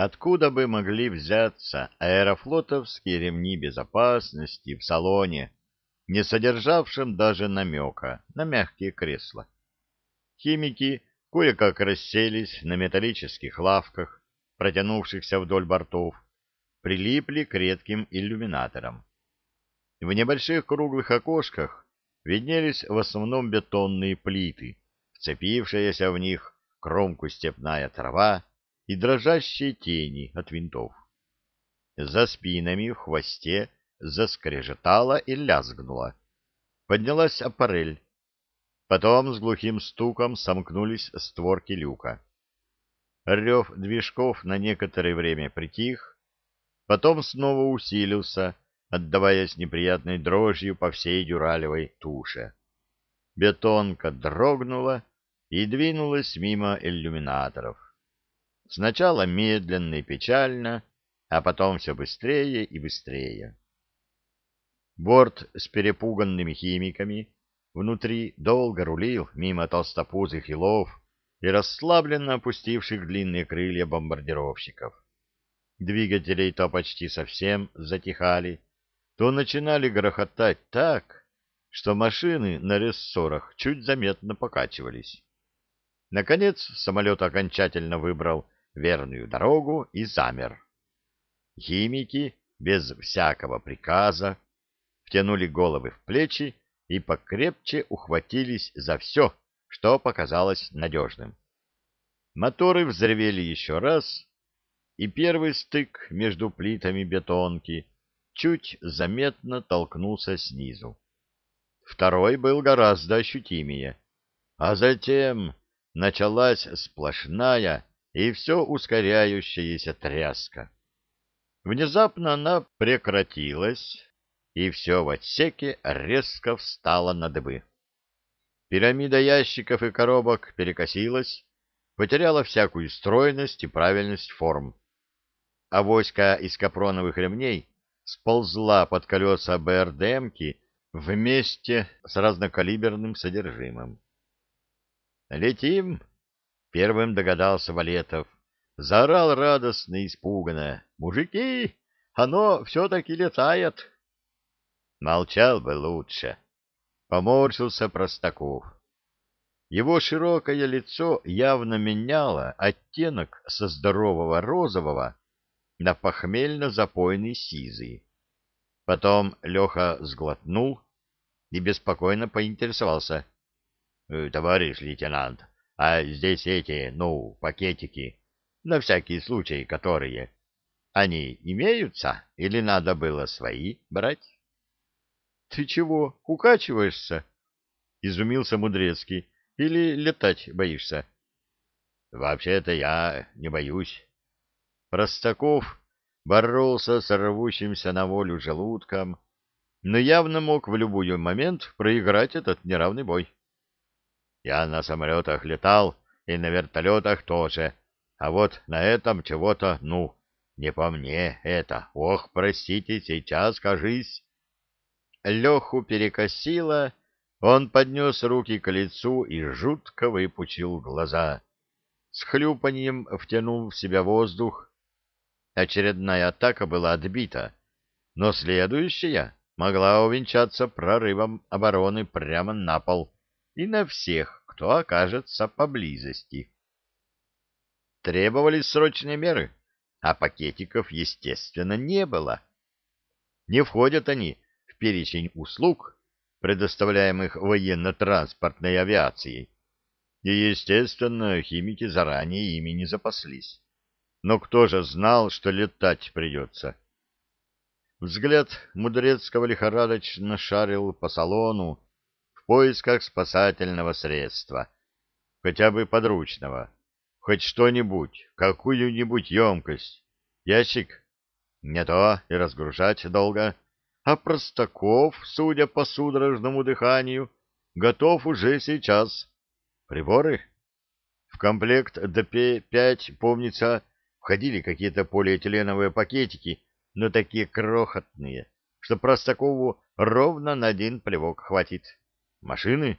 Откуда бы могли взяться аэрофлотовские ремни безопасности в салоне, не содержавшем даже намека на мягкие кресла? Химики кое-как расселись на металлических лавках, протянувшихся вдоль бортов, прилипли к редким иллюминаторам. В небольших круглых окошках виднелись в основном бетонные плиты, вцепившаяся в них кромку степная трава, и дрожащие тени от винтов. За спинами в хвосте заскрежетала и лязгнула. Поднялась аппарель. Потом с глухим стуком сомкнулись створки люка. Рев движков на некоторое время притих, потом снова усилился, отдаваясь неприятной дрожью по всей дюралевой туше. Бетонка дрогнула и двинулась мимо иллюминаторов. Сначала медленно и печально, а потом все быстрее и быстрее. Борт с перепуганными химиками внутри долго рулил мимо толстопузых илов и расслабленно опустивших длинные крылья бомбардировщиков. Двигателей то почти совсем затихали, то начинали грохотать так, что машины на рессорах чуть заметно покачивались. Наконец самолет окончательно выбрал верную дорогу и замер. Химики без всякого приказа втянули головы в плечи и покрепче ухватились за все, что показалось надежным. Моторы взревели еще раз, и первый стык между плитами бетонки чуть заметно толкнулся снизу. Второй был гораздо ощутимее. А затем началась сплошная и все ускоряющаяся тряска. Внезапно она прекратилась, и все в отсеке резко встало на дыбы. Пирамида ящиков и коробок перекосилась, потеряла всякую стройность и правильность форм. Авоська из капроновых ремней сползла под колеса БРДМки вместе с разнокалиберным содержимым. «Летим!» Первым догадался Валетов. Заорал радостно и испуганно. «Мужики, оно все-таки летает!» Молчал бы лучше. Поморщился Простаков. Его широкое лицо явно меняло оттенок со здорового розового на похмельно-запойный сизый. Потом Леха сглотнул и беспокойно поинтересовался. «Э, — Товарищ лейтенант, а здесь эти, ну, пакетики, на всякий случай которые. Они имеются или надо было свои брать? — Ты чего, укачиваешься? — изумился Мудрецкий. — Или летать боишься? — Вообще-то я не боюсь. Простаков боролся с рвущимся на волю желудком, но явно мог в любой момент проиграть этот неравный бой. — я на самолетах летал и на вертолетах тоже, а вот на этом чего-то, ну, не по мне это. Ох, простите, сейчас, кажись. Леху перекосило, он поднес руки к лицу и жутко выпучил глаза. С хлюпаньем втянул в себя воздух. Очередная атака была отбита, но следующая могла увенчаться прорывом обороны прямо на пол и на всех, кто окажется поблизости. Требовались срочные меры, а пакетиков, естественно, не было. Не входят они в перечень услуг, предоставляемых военно-транспортной авиацией. И, естественно, химики заранее ими не запаслись. Но кто же знал, что летать придется? Взгляд Мудрецкого лихорадочно шарил по салону, поисках спасательного средства, хотя бы подручного, хоть что-нибудь, какую-нибудь емкость, ящик, не то и разгружать долго, а Простаков, судя по судорожному дыханию, готов уже сейчас. Приборы? В комплект ДП-5, помнится, входили какие-то полиэтиленовые пакетики, но такие крохотные, что Простакову ровно на один плевок хватит. Машины?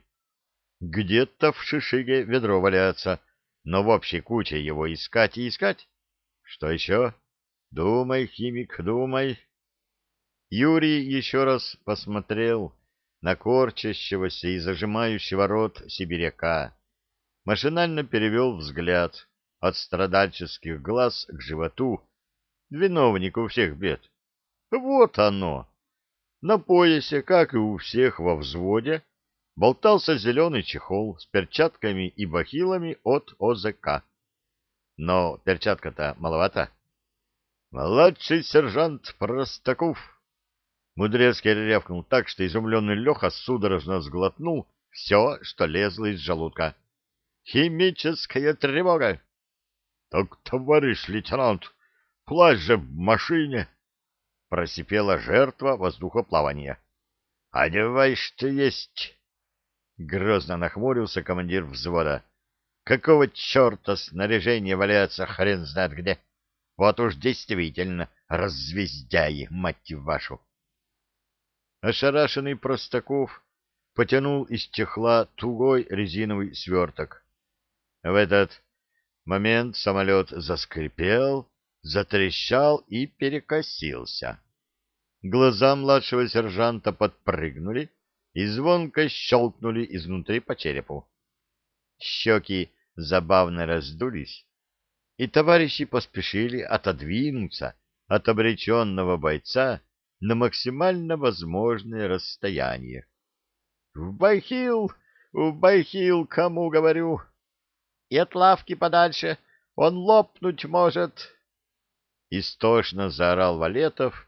Где-то в шишиге ведро валяется, но в общей куче его искать и искать. Что еще? Думай, химик, думай. Юрий еще раз посмотрел на корчащегося и зажимающего рот сибиряка. Машинально перевел взгляд от страдальческих глаз к животу, виновнику всех бед. Вот оно! На поясе, как и у всех во взводе, болтался зеленый чехол с перчатками и бахилами от ОЗК. Но перчатка-то маловато. «Младший сержант Простаков!» Мудрецкий рявкнул так, что изумленный Леха судорожно сглотнул все, что лезло из желудка. «Химическая тревога!» «Так, товарищ лейтенант, плащ же в машине!» Просипела жертва воздухоплавания. «Одевай, что есть!» Грозно нахмурился командир взвода. Какого черта снаряжение валяется хрен знает где? Вот уж действительно раззвездяи, мать вашу! Ошарашенный Простаков потянул из чехла тугой резиновый сверток. В этот момент самолет заскрипел, затрещал и перекосился. Глаза младшего сержанта подпрыгнули, и звонко щелкнули изнутри по черепу. Щеки забавно раздулись, и товарищи поспешили отодвинуться от обреченного бойца на максимально возможное расстояние. «В байхил, В байхил, Кому говорю?» «И от лавки подальше! Он лопнуть может!» Истошно заорал Валетов,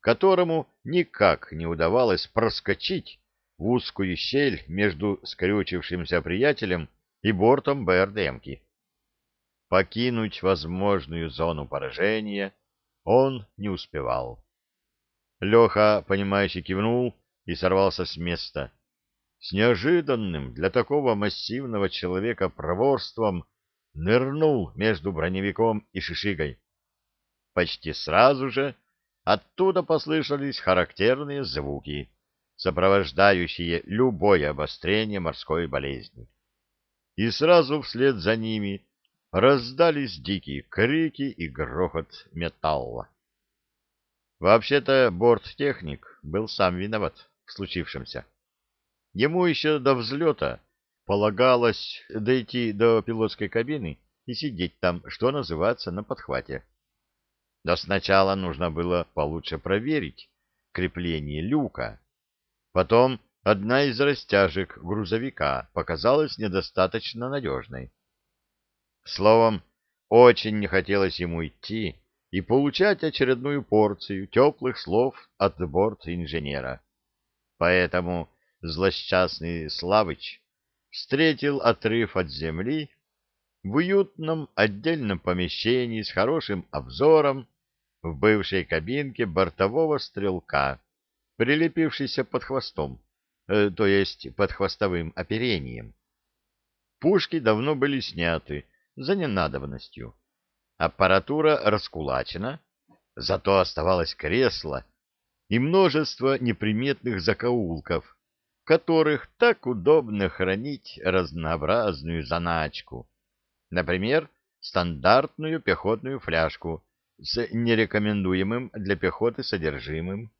которому никак не удавалось проскочить в узкую щель между скрючившимся приятелем и бортом БРДМки. Покинуть возможную зону поражения он не успевал. Леха, понимающе кивнул и сорвался с места. С неожиданным для такого массивного человека проворством нырнул между броневиком и шишигой. Почти сразу же оттуда послышались характерные звуки сопровождающие любое обострение морской болезни. И сразу вслед за ними раздались дикие крики и грохот металла. Вообще-то борттехник был сам виноват в случившемся. Ему еще до взлета полагалось дойти до пилотской кабины и сидеть там, что называется, на подхвате. Но сначала нужно было получше проверить крепление люка, Потом одна из растяжек грузовика показалась недостаточно надежной. Словом, очень не хотелось ему идти и получать очередную порцию теплых слов от борт инженера. Поэтому злосчастный Славыч встретил отрыв от земли в уютном отдельном помещении с хорошим обзором в бывшей кабинке бортового стрелка прилепившийся под хвостом, э, то есть под хвостовым оперением. Пушки давно были сняты за ненадобностью. Аппаратура раскулачена, зато оставалось кресло и множество неприметных закоулков, в которых так удобно хранить разнообразную заначку. Например, стандартную пехотную фляжку с нерекомендуемым для пехоты содержимым,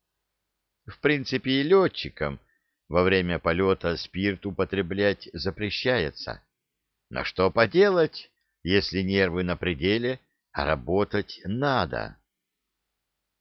в принципе, и летчикам во время полета спирт употреблять запрещается. На что поделать, если нервы на пределе, а работать надо.